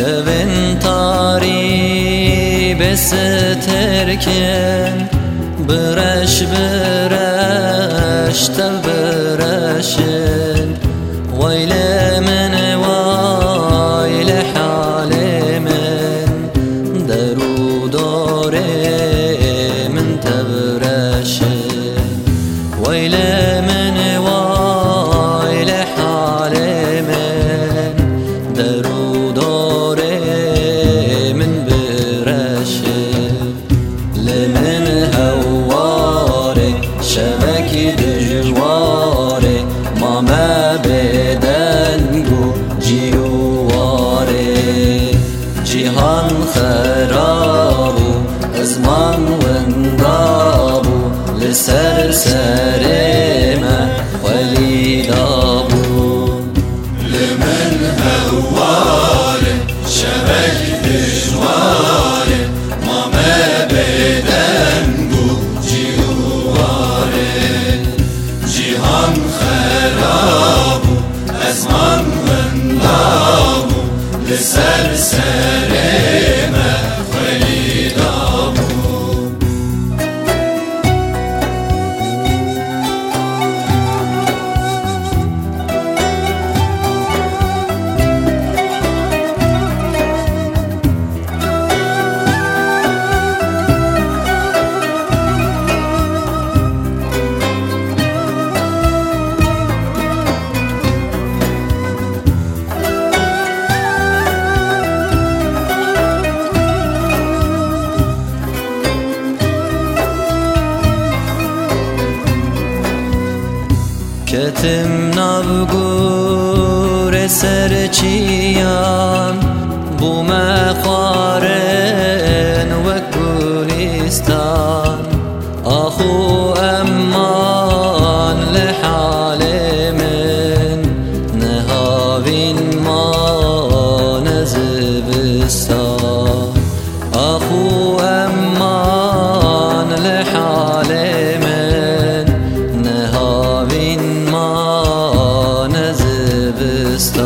Şeventari beseterken Bıraş bıraş tel bıraşın. Vayle mene vayle halemen Deru dare min Vayle شبك دجواره ما ما بدنگو جیواره جیهان خرابو ازمان وندابو لسر سر کتم نبگور سرچیان بو مخارن و گلستان آخو امان لحال من نهاوین ما نزبستان آخو امان نهاوین ما نزبستان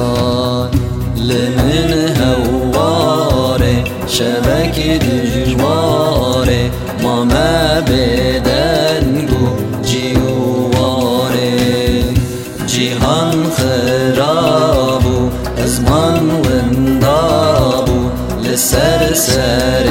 لمن هواره شبك دجواره ما ما بدنگو جیواره جیهان خرابو ازمان وندابو لسر سر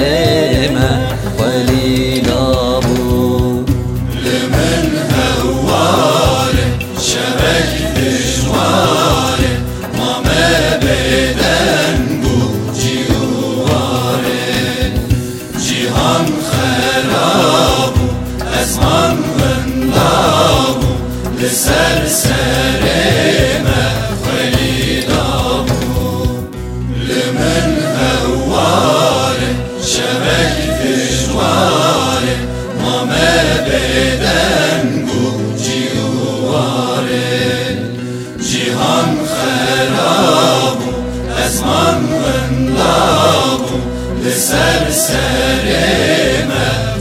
beden gul civarı Cihan xerabu esman gındabu Li ser serime